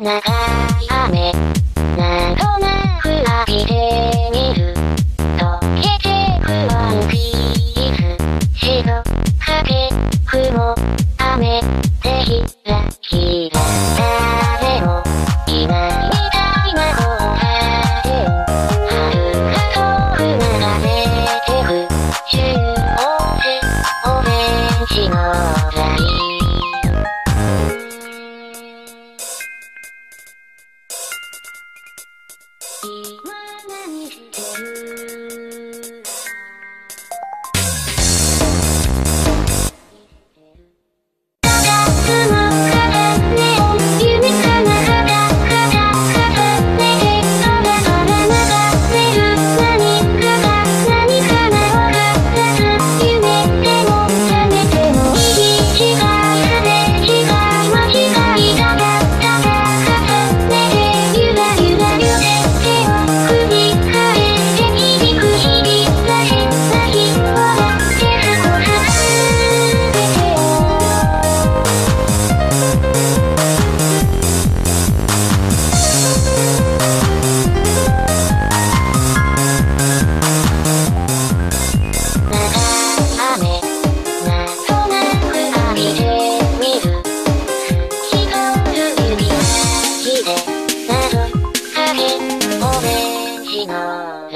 長い雨今何してるい。いな